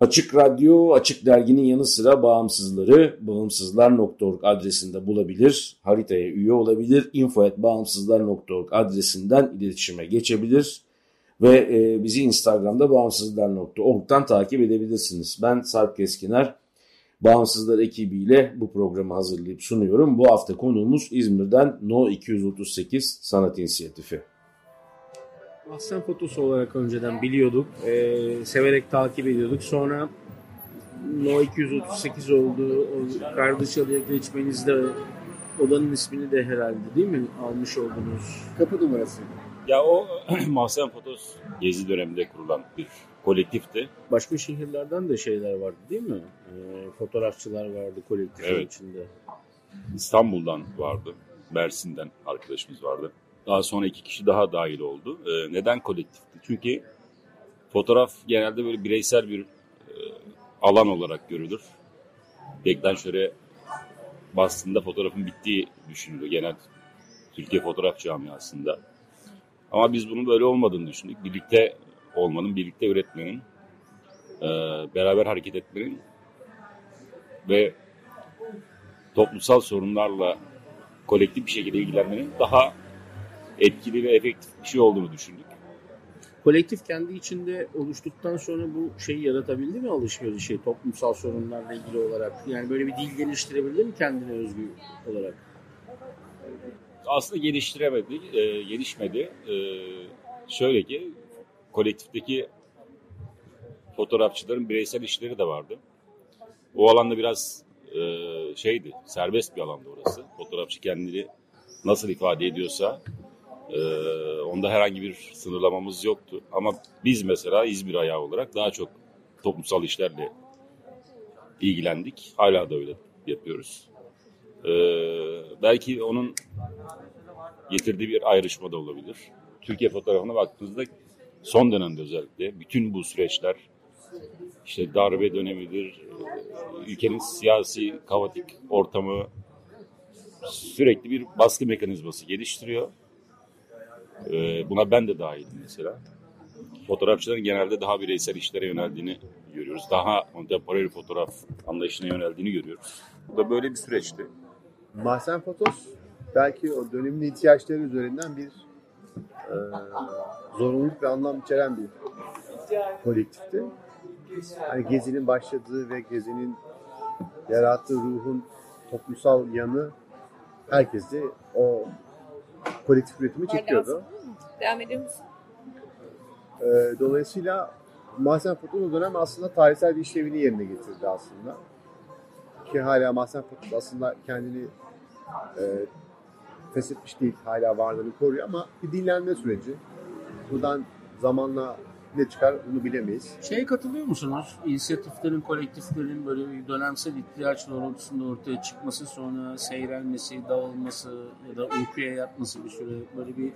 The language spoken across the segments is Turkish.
Açık Radyo, Açık Dergi'nin yanı sıra bağımsızları bağımsızlar.org adresinde bulabilir, haritaya üye olabilir, info.bağımsızlar.org adresinden iletişime geçebilir ve e, bizi Instagram'da bağımsızlar.org'dan takip edebilirsiniz. Ben Sarp Keskiner, Bağımsızlar ekibiyle bu programı hazırlayıp sunuyorum. Bu hafta konuğumuz İzmir'den No 238 Sanat İnisiyatifi. Aslan fotosu olarak önceden biliyorduk. E, severek takip ediyorduk. Sonra No 238 oldu. O Kardeşalı'ya geçmenizde odanın ismini de herhalde değil mi almış oldunuz? Kapı numarası. Ya o Mahsen Fotos gezi döneminde kurulan bir kolektifti. Başka şehirlerden de şeyler vardı değil mi? E, fotoğrafçılar vardı kolektifin Evet. içinde. İstanbul'dan vardı. Mersin'den arkadaşımız vardı. Daha sonra iki kişi daha dahil oldu. Ee, neden kolektifti? Çünkü fotoğraf genelde böyle bireysel bir e, alan olarak görülür. Deklanşöre bastığında fotoğrafın bittiği düşünülür genel Türkiye fotoğraf camiasında. Ama biz bunun böyle olmadığını düşündük. Birlikte olmanın, birlikte üretmenin, e, beraber hareket etmenin ve toplumsal sorunlarla kolektif bir şekilde ilgilenmenin daha etkili ve efektif bir şey olduğunu düşündük. Kolektif kendi içinde oluştuktan sonra bu şeyi yaratabildi mi alışverişi toplumsal sorunlarla ilgili olarak? Yani böyle bir dil geliştirebildi mi kendine özgü olarak? Aslında geliştiremedi, e, gelişmedi. E, şöyle ki kolektifteki fotoğrafçıların bireysel işleri de vardı. O alanda biraz e, şeydi, serbest bir alanda orası. Fotoğrafçı kendini nasıl ifade ediyorsa e, onda herhangi bir sınırlamamız yoktu. Ama biz mesela İzmir ayağı olarak daha çok toplumsal işlerle ilgilendik. Hala da öyle yapıyoruz. E, belki onun getirdiği bir ayrışma da olabilir. Türkiye fotoğrafına baktığınızda son dönemde özellikle bütün bu süreçler işte darbe dönemidir, e, ülkenin siyasi kaotik ortamı sürekli bir baskı mekanizması geliştiriyor. E, Buna ben de dahilim mesela. Fotoğrafçıların genelde daha bireysel işlere yöneldiğini görüyoruz. Daha contemporary fotoğraf anlayışına yöneldiğini görüyoruz. Bu da böyle bir süreçti. Mahsen Fotos belki o dönemin ihtiyaçları üzerinden bir e, zorunluluk ve anlam içeren bir kolektifti. Hani Gezi'nin başladığı ve Gezi'nin yarattığı ruhun toplumsal yanı herkesi o kolektif üretimi çekiyordu. Devam ediyor musun? E, dolayısıyla Mahsen Fotos o dönem aslında tarihsel bir işlevini yerine getirdi aslında. Ki hala Mahsen Fotos aslında kendini e, feshetmiş değil, hala varlığını koruyor ama bir dinlenme süreci. Buradan zamanla ne çıkar bunu bilemeyiz. Şeye katılıyor musunuz? İnisiyatiflerin, kolektiflerin böyle bir dönemsel ihtiyaç doğrultusunda ortaya çıkması, sonra seyrelmesi, dağılması ya da uykuya yatması bir süre böyle bir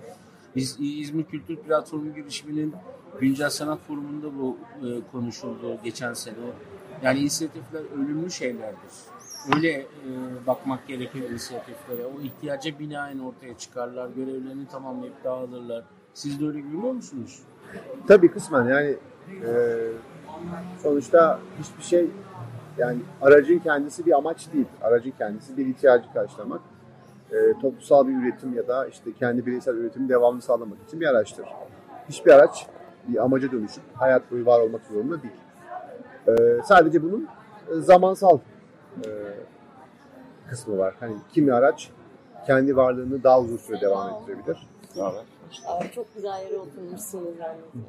İz- İzmir Kültür Platformu girişiminin Güncel Sanat Forumu'nda bu e, konuşuldu geçen sene. Yani inisiyatifler ölümlü şeylerdir. Öyle e, bakmak gerekir inisiyatiflere. O ihtiyaca binaen ortaya çıkarlar, görevlerini tamamlayıp dağılırlar. Siz de öyle görüyor musunuz? Tabii kısmen yani e, sonuçta hiçbir şey yani aracın kendisi bir amaç değil. Aracın kendisi bir ihtiyacı karşılamak. E, toplumsal bir üretim ya da işte kendi bireysel üretimi devamlı sağlamak için bir araçtır. hiçbir araç bir amaca dönüşüp hayat boyu var olmak zorunda değil. Ee, sadece bunun e, zamansal e, kısmı var. Hani kimi araç kendi varlığını daha uzun süre devam ettirebilir. Haber? Aa, çok güzel yere oturmuşsunuz yalnız.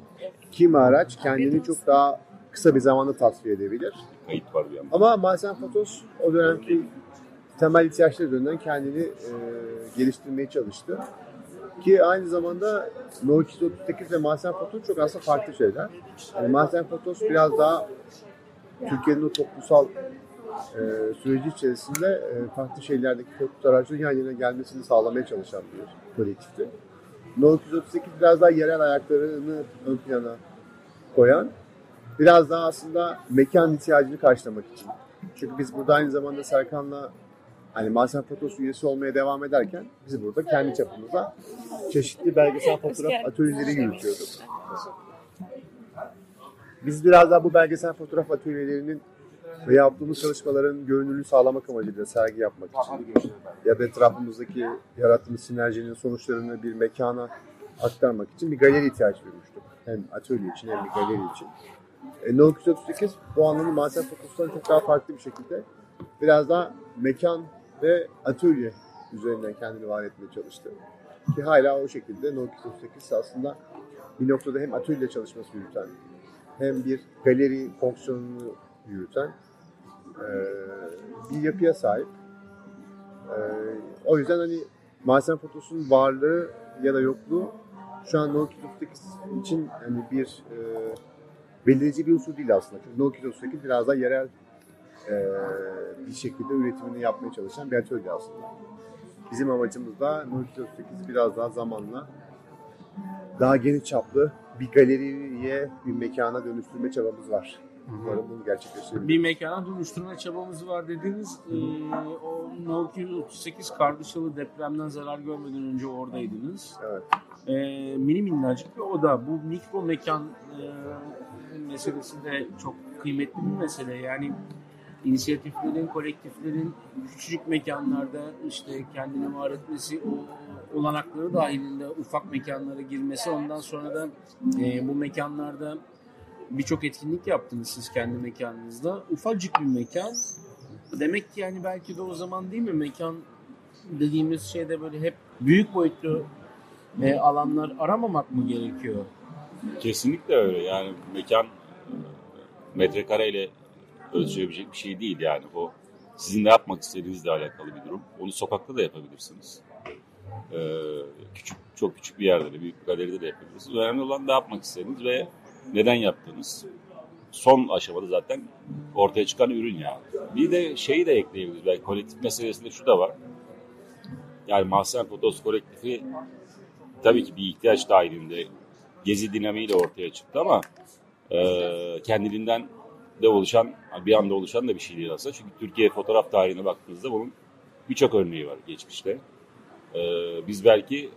Kimi araç kendini çok daha kısa bir zamanda tasfiye edebilir. Kayıt var bir yandan. Ama Malsen Fotos o dönemki temel ihtiyaçları üzerinden kendini e, geliştirmeye çalıştı. Ki aynı zamanda No 238 ve Malsen Fotos çok aslında farklı şeyler. Yani Malsen Fotos biraz daha Türkiye'nin o toplumsal e, süreci içerisinde e, farklı şeylerdeki toplumsal araçların yan yana gelmesini sağlamaya çalışan bir kolektifti. No 238 biraz daha yerel ayaklarını ön plana koyan, biraz daha aslında mekan ihtiyacını karşılamak için. Çünkü biz burada aynı zamanda Serkan'la hani Malsen Fotos üyesi olmaya devam ederken biz burada kendi çapımızda çeşitli belgesel fotoğraf atölyeleri yürütüyorduk. Biz biraz daha bu belgesel fotoğraf atölyelerinin ve yaptığımız çalışmaların görünürlüğünü sağlamak amacıyla sergi yapmak için ya da etrafımızdaki yarattığımız sinerjinin sonuçlarını bir mekana aktarmak için bir galeri ihtiyaç duymuştuk. Hem atölye için hem bir galeri için. E, No 238 bu anlamda Malsen Fotoğraf'tan çok daha farklı bir şekilde biraz daha mekan ve atölye üzerinden kendini var etmeye çalıştı. Ki hala o şekilde No 238 aslında bir noktada hem atölye çalışması yürüten hem bir galeri fonksiyonunu yürüten bir yapıya sahip. O yüzden hani Malsen Fotos'un varlığı ya da yokluğu şu an No 238 için hani bir e, belirleyici bir unsur değil aslında. Çünkü No 238 biraz daha yerel bir şekilde üretimini yapmaya çalışan bir atölye aslında. Bizim amacımız da No 238 biraz daha zamanla daha geniş çaplı bir galeriye, bir mekana dönüştürme çabamız var. Umarım bunu gerçekleştirebiliriz. Bir mekana dönüştürme çabamız var dediğiniz e, o No 238 Kardeşalı depremden zarar görmeden önce oradaydınız. Evet. E, mini minnacık bir oda. Bu mikro mekan e, meselesi de çok kıymetli bir mesele. Yani inisiyatiflerin, kolektiflerin küçücük mekanlarda işte kendini var etmesi, o olanakları dahilinde ufak mekanlara girmesi, ondan sonra da e, bu mekanlarda birçok etkinlik yaptınız siz kendi mekanınızda. Ufacık bir mekan. Demek ki yani belki de o zaman değil mi mekan dediğimiz şeyde böyle hep büyük boyutlu e, alanlar aramamak mı gerekiyor? Kesinlikle öyle. Yani mekan e, metrekareyle ölçülebilecek bir şey değil yani. O sizin ne yapmak istediğinizle alakalı bir durum. Onu sokakta da yapabilirsiniz. Ee, küçük çok küçük bir yerde de büyük bir galeride de yapabilirsiniz. Önemli olan ne yapmak istediğiniz ve neden yaptığınız. Son aşamada zaten ortaya çıkan ürün yani. Bir de şeyi de ekleyebiliriz. Belki kolektif meselesinde şu da var. Yani Mahsen Fotos kolektifi tabii ki bir ihtiyaç dahilinde gezi dinamiğiyle ortaya çıktı ama e, kendiliğinden de oluşan, bir anda oluşan da bir şey değil aslında. Çünkü Türkiye fotoğraf tarihine baktığınızda bunun birçok örneği var geçmişte. E, biz belki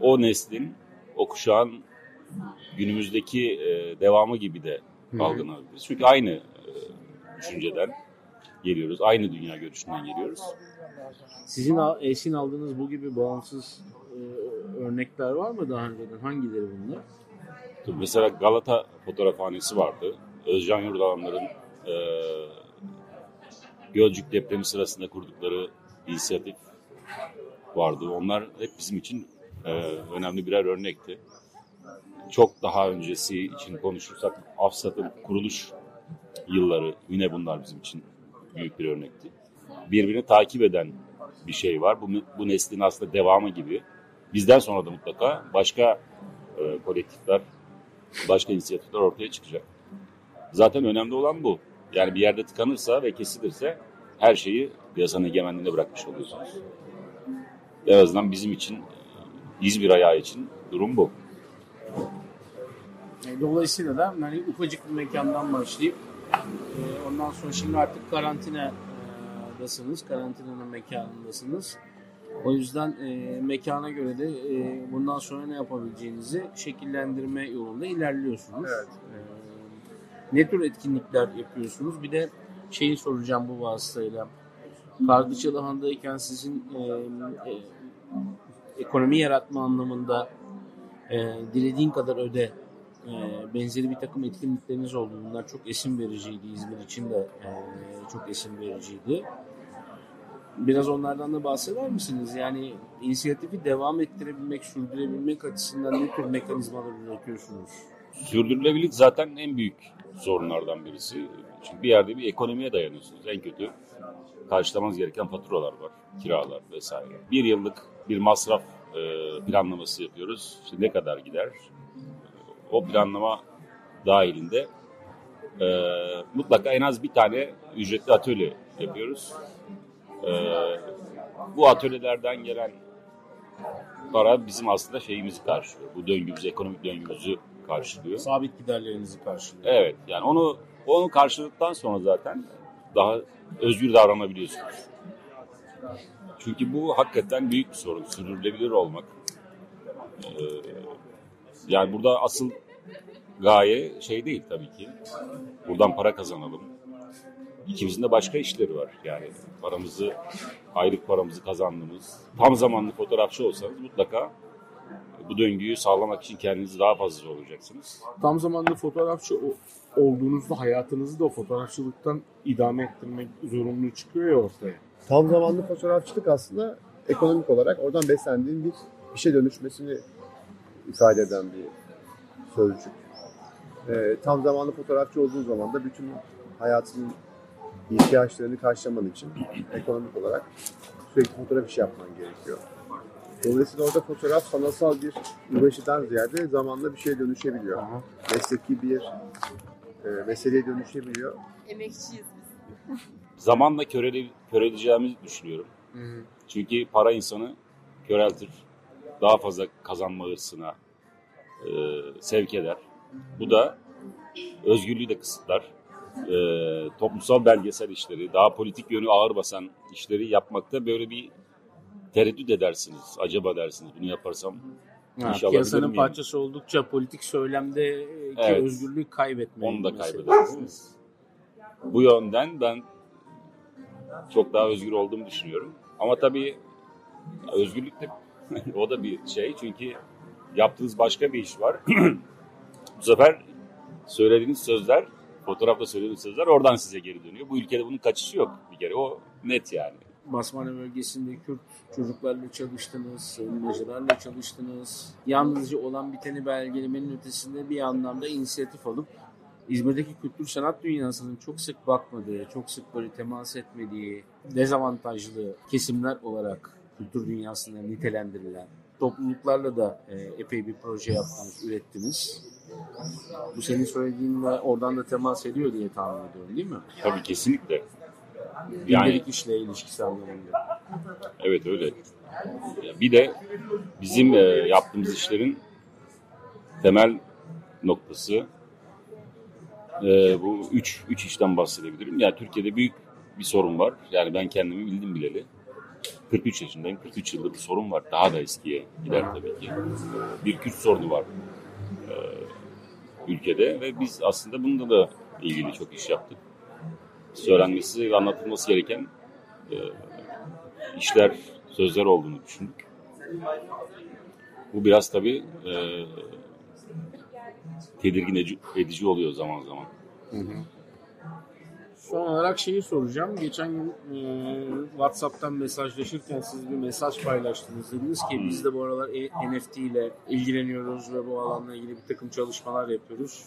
o neslin, o kuşağın günümüzdeki e, devamı gibi de algılanabiliriz. Çünkü aynı e, düşünceden geliyoruz, aynı dünya görüşünden geliyoruz. Sizin esin aldığınız bu gibi bağımsız e, örnekler var mı daha önceden? Hangileri bunlar? Tabii Mesela Galata fotoğrafhanesi vardı. Özcan Yurdalanların e, Gölcük depremi sırasında kurdukları inisiyatif vardı. Onlar hep bizim için e, önemli birer örnekti. Çok daha öncesi için konuşursak Afsat'ın kuruluş yılları yine bunlar bizim için büyük bir örnekti. Birbirini takip eden bir şey var. Bu, bu neslin aslında devamı gibi. Bizden sonra da mutlaka başka e, kolektifler, başka inisiyatifler ortaya çıkacak. Zaten önemli olan bu. Yani bir yerde tıkanırsa ve kesilirse her şeyi piyasanın egemenliğine bırakmış oluyorsunuz. En azından bizim için, İzmir ayağı için durum bu. E, Dolayısıyla da hani ufacık bir mekandan başlayıp e, ondan sonra şimdi artık karantinadasınız, karantinanın mekanındasınız. O yüzden e, mekana göre de e, bundan sonra ne yapabileceğinizi şekillendirme yolunda ilerliyorsunuz. Evet. E, ne tür etkinlikler yapıyorsunuz? Bir de şeyi soracağım bu vasıtayla. Kardıçalıhan'dayken sizin e, e, ekonomi yaratma anlamında e, dilediğin kadar öde e, benzeri bir takım etkinlikleriniz oldu. Bunlar çok esim vericiydi. İzmir için de e, çok esim vericiydi. Biraz onlardan da bahseder misiniz? Yani inisiyatifi devam ettirebilmek, sürdürebilmek açısından ne tür mekanizmalar üretiyorsunuz? Sürdürülebilirlik zaten en büyük sorunlardan birisi. Çünkü bir yerde bir ekonomiye dayanıyorsunuz. En kötü karşılamanız gereken faturalar var, kiralar vesaire. Bir yıllık bir masraf planlaması yapıyoruz. İşte ne kadar gider? O planlama dahilinde e, mutlaka en az bir tane ücretli atölye yapıyoruz. E, bu atölyelerden gelen para bizim aslında şeyimizi karşılıyor. Bu döngümüzü, ekonomik döngümüzü karşılıyor. Sabit giderlerinizi karşılıyor. Evet yani onu onu karşıladıktan sonra zaten daha özgür davranabiliyorsunuz. Çünkü bu hakikaten büyük bir sorun. Sürdürülebilir olmak. Ee, yani burada asıl gaye şey değil tabii ki. Buradan para kazanalım. İkimizin de başka işleri var. Yani paramızı, aylık paramızı kazandığımız, tam zamanlı fotoğrafçı olsanız mutlaka bu döngüyü sağlamak için kendinizi daha fazla zorlayacaksınız. Tam zamanlı fotoğrafçı olduğunuzda hayatınızı da o fotoğrafçılıktan idame ettirmek zorunlu çıkıyor ya ortaya. Tam zamanlı fotoğrafçılık aslında ekonomik olarak oradan beslendiğin bir işe dönüşmesini ifade eden bir sözcük. Ee, tam zamanlı fotoğrafçı olduğun zaman da bütün hayatının ihtiyaçlarını karşılaman için ekonomik olarak sürekli fotoğraf işi yapman gerekiyor. Dolayısıyla orada fotoğraf sanatsal bir uğraşıdan ziyade zamanla bir şeye dönüşebiliyor. Mesleki bir e, meseleye dönüşebiliyor. Emekçiyiz biz. Zamanla körele, köreleyeceğimizi düşünüyorum. Çünkü para insanı köreltir. Daha fazla kazanma hırsına e, sevk eder. Bu da özgürlüğü de kısıtlar. E, toplumsal belgesel işleri, daha politik yönü ağır basan işleri yapmakta böyle bir tereddüt edersiniz. Acaba dersiniz bunu yaparsam Ha, piyasanın parçası oldukça politik söylemde Evet. özgürlük kaybetme. onu da kaybedersiniz. Bu yönden ben çok daha özgür olduğumu düşünüyorum. Ama tabii özgürlük de o da bir şey. Çünkü yaptığınız başka bir iş var. Bu sefer söylediğiniz sözler, fotoğrafta söylediğiniz sözler oradan size geri dönüyor. Bu ülkede bunun kaçışı yok bir kere. O net yani. Basmane bölgesinde Kürt çocuklarla çalıştınız, sığınmacılarla çalıştınız. Yalnızca olan biteni belgelemenin ötesinde bir anlamda inisiyatif alıp İzmir'deki kültür sanat dünyasının çok sık bakmadığı, çok sık böyle temas etmediği dezavantajlı kesimler olarak kültür dünyasında nitelendirilen topluluklarla da e, epey bir proje yaptınız, ürettiniz. Bu senin söylediğinle oradan da temas ediyor diye tahmin ediyorum değil mi? Tabii kesinlikle. Gündelik işle ilişkisi anlamında. Evet öyle. Bir de bizim e, yaptığımız işlerin temel noktası e, bu üç, üç işten bahsedebilirim. Yani Türkiye'de büyük bir sorun var. Yani ben kendimi bildim bileli. 43 yaşındayım. 43 yıldır bir sorun var. Daha da eskiye gider tabii ki. Bir Kürt sorunu var e, ülkede ve biz aslında bununla da ilgili çok iş yaptık. Söylenmesi ve anlatılması gereken e, işler, sözler olduğunu düşündük. Bu biraz tabii e, tedirgin edici, oluyor zaman zaman. Son olarak şeyi soracağım. Geçen gün e, WhatsApp'tan mesajlaşırken siz bir mesaj paylaştınız. Dediniz ki biz de bu aralar e- NFT ile ilgileniyoruz ve bu alanla ilgili bir takım çalışmalar yapıyoruz.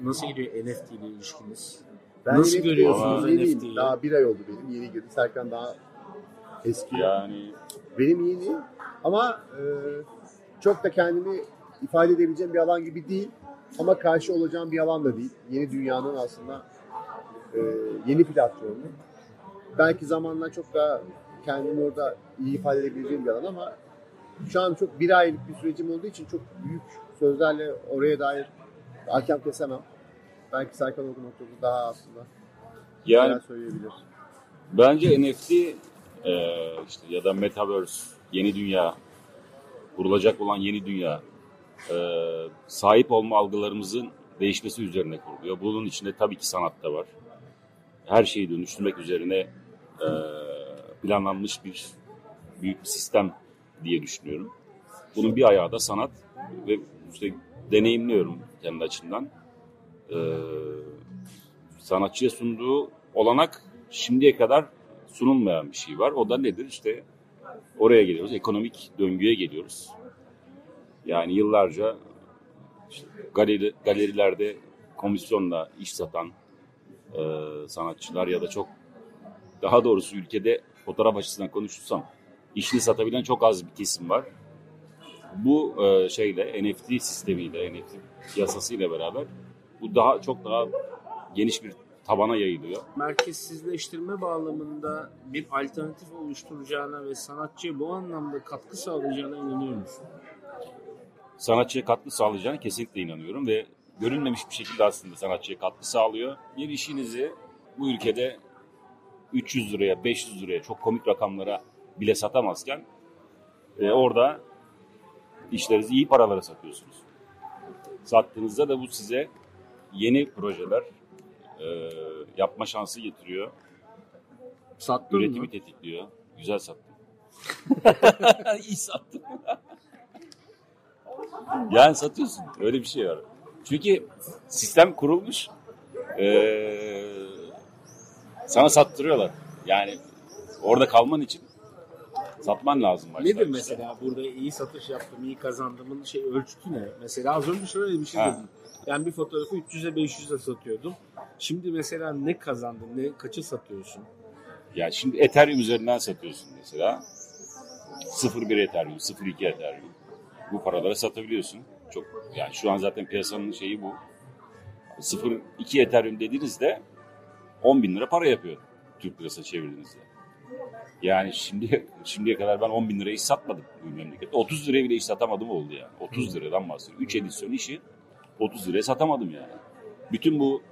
Nasıl gidiyor NFT ile ilişkiniz? Nasıl NFT görüyorsunuz. NFT'yi? Daha bir ay oldu benim. Yeni girdi. Serkan daha eski. Yani Benim yeni ama e, çok da kendimi ifade edebileceğim bir alan gibi değil. Ama karşı olacağım bir alan da değil. Yeni dünyanın aslında e, yeni platformu. Belki zamanla çok daha kendimi orada iyi ifade edebileceğim bir alan ama şu an çok bir aylık bir sürecim olduğu için çok büyük sözlerle oraya dair hakem kesemem. Belki Serkan o noktada daha aslında yani söyleyebilir. Bence NFT e, işte ya da Metaverse, yeni dünya, kurulacak olan yeni dünya e, sahip olma algılarımızın değişmesi üzerine kuruluyor. Bunun içinde tabii ki sanat da var. Her şeyi dönüştürmek üzerine e, planlanmış bir büyük bir sistem diye düşünüyorum. Bunun bir ayağı da sanat ve işte deneyimliyorum kendi açımdan. Ee, sanatçıya sunduğu olanak şimdiye kadar sunulmayan bir şey var. O da nedir? İşte oraya geliyoruz. Ekonomik döngüye geliyoruz. Yani yıllarca galeri, galerilerde komisyonla iş satan e, sanatçılar ya da çok daha doğrusu ülkede fotoğraf açısından konuşursam işini satabilen çok az bir kesim var. Bu e, şeyle NFT sistemiyle, NFT yasasıyla beraber bu daha çok daha geniş bir tabana yayılıyor. Merkezsizleştirme bağlamında bir alternatif oluşturacağına ve sanatçıya bu anlamda katkı sağlayacağına inanıyor musun? Sanatçıya katkı sağlayacağına kesinlikle inanıyorum ve görünmemiş bir şekilde aslında sanatçıya katkı sağlıyor. Bir işinizi bu ülkede 300 liraya, 500 liraya çok komik rakamlara bile satamazken e, orada işlerinizi iyi paralara satıyorsunuz. Sattığınızda da bu size yeni projeler e, yapma şansı getiriyor. Sattın Üretimi mı? tetikliyor. Güzel sattım. İyi sattın. Yani satıyorsun. Öyle bir şey var. Çünkü sistem kurulmuş. Ee, sana sattırıyorlar. Yani orada kalman için satman lazım. Nedir başlangıçta. mesela burada iyi satış yaptım, iyi kazandımın şey ölçütü ne? Mesela az önce şöyle bir şey Ha. dedim. Yani bir fotoğrafı 300'e 500'e satıyordum. Şimdi mesela ne kazandın, ne kaça satıyorsun? Yani şimdi Ethereum üzerinden satıyorsun mesela. 0.1 Ethereum, 0.2 Ethereum. Bu paralara satabiliyorsun. Çok yani şu an zaten piyasanın şeyi bu. 0.2 Ethereum dediğinizde 10 bin lira para yapıyor Türk lirasına çevirdiğinizde. Yani şimdi şimdiye kadar ben 10 bin liraya iş satmadım bu memlekette. 30 liraya bile iş satamadım oldu yani. 30 liradan bahsediyorum. 3 edisyon işi 30 liraya satamadım yani. Bütün bu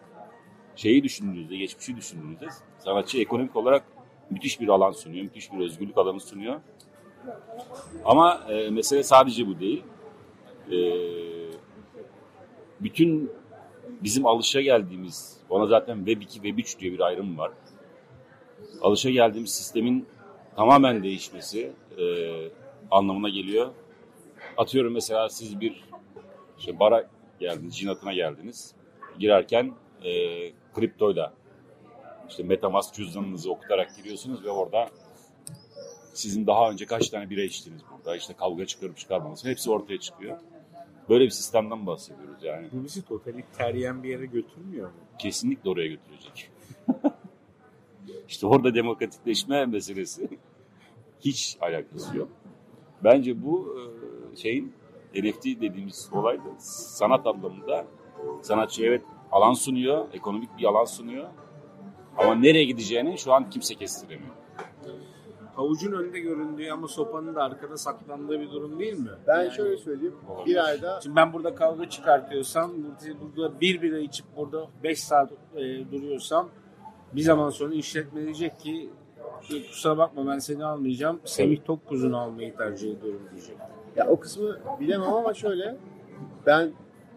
şeyi düşündüğünüzde, geçmişi düşündüğünüzde sanatçı ekonomik olarak müthiş bir alan sunuyor, müthiş bir özgürlük alanı sunuyor. Ama e, mesele sadece bu değil. E, bütün bizim alışa geldiğimiz, ona zaten Web 2, Web 3 diye bir ayrım var. Alışa geldiğimiz sistemin tamamen değişmesi e, anlamına geliyor. Atıyorum mesela siz bir işte bara geldiniz, jinatına geldiniz. Girerken e, kriptoyla işte Metamask cüzdanınızı okutarak giriyorsunuz ve orada sizin daha önce kaç tane bira içtiniz burada, işte kavga çıkarıp çıkarmanız hepsi ortaya çıkıyor. Böyle bir sistemden bahsediyoruz yani. Bu bizi totaliteryen bir yere götürmüyor mu? Kesinlikle oraya götürecek. işte orada demokratikleşme meselesi hiç alakası yok. Bence bu e, şeyin NFT dediğimiz olay da sanat anlamında sanatçı evet alan sunuyor, ekonomik bir alan sunuyor. Ama nereye gideceğini şu an kimse kestiremiyor. Havucun önünde göründüğü ama sopanın da arkada saklandığı bir durum değil mi? Ben Yani- şöyle söyleyeyim. Olabilir. Bir ayda Şimdi ben burada kavga çıkartıyorsam, burada, bir bira içip burada 5 saat e, duruyorsam bir zaman sonra işletme diyecek ki "E, kusura bakma ben seni almayacağım. Semih Tokguz'unu almayı tercih ediyorum diyecek. ya o kısmı bilemem ama şöyle ben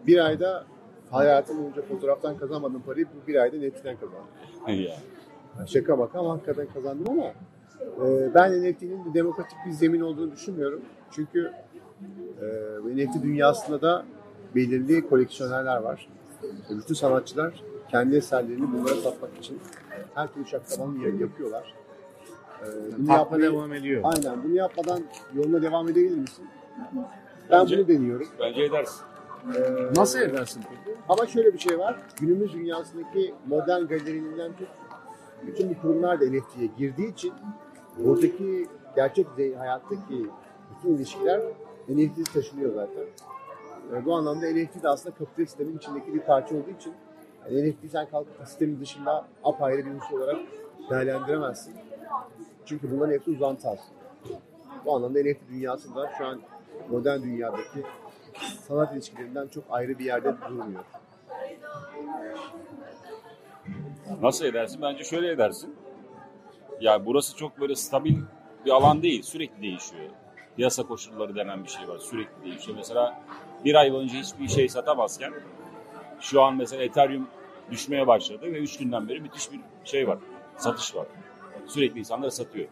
bir ayda hayatım boyunca fotoğraftan kazanmadığım parayı bu bir ayda NFT'den kazandım. Yani şaka baka ama hakikaten kazandım ama e, ben NFT'nin de demokratik bir zemin olduğunu düşünmüyorum. Çünkü e, NFT dünyasında da belirli koleksiyonerler var. E, bütün sanatçılar kendi eserlerini bunlara satmak için her türlü şaklamanı ya- yapıyorlar. E, bunu Tatma yapmayı- devam ediyor. Aynen bunu yapmadan yoluna devam edebilir misin? Ben Bence- bunu deniyorum. Bence edersin. Ee, Nasıl edersin peki? ama şöyle bir şey var. Günümüz dünyasındaki modern galeriliğinden tut bütün bu kurumlar da NFT'ye girdiği için oradaki gerçek hayattaki bütün ilişkiler NFT'ye taşınıyor zaten. Ee, bu anlamda NFT de aslında kapitalist sistemin içindeki bir parça olduğu için yani NFT sen kalkıp sistemin dışında apayrı bir unsur olarak değerlendiremezsin. Çünkü bunların hepsi uzantı aslında. Bu anlamda NFT dünyasında şu an modern dünyadaki sanat ilişkilerinden çok ayrı bir yerde durmuyor. Nasıl edersin? Bence şöyle edersin. Ya burası çok böyle stabil bir alan değil. Sürekli değişiyor. Piyasa koşulları denen bir şey var. Sürekli değişiyor. Mesela bir ay boyunca hiçbir şey satamazken şu an mesela Ethereum düşmeye başladı ve üç günden beri müthiş bir şey var. Satış var. Sürekli insanlar satıyor.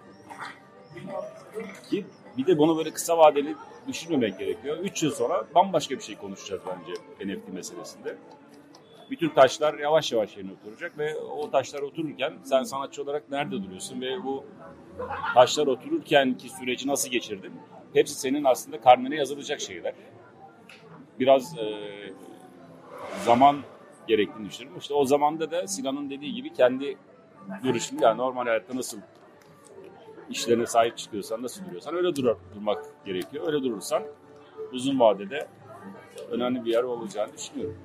Ki bir de bunu böyle kısa vadeli düşünmemek gerekiyor. 3 yıl sonra bambaşka bir şey konuşacağız bence NFT meselesinde. Bütün taşlar yavaş yavaş yerine oturacak ve o taşlar otururken sen sanatçı olarak nerede duruyorsun ve bu taşlar otururken ki süreci nasıl geçirdin? Hepsi senin aslında karnene yazılacak şeyler. Biraz e, zaman gerektiğini düşünüyorum. İşte o zamanda da Sinan'ın dediği gibi kendi görüşünü yani normal hayatta nasıl işlerine sahip çıkıyorsan, nasıl duruyorsan öyle dur durmak gerekiyor. Öyle durursan uzun vadede önemli bir yer olacağını düşünüyorum.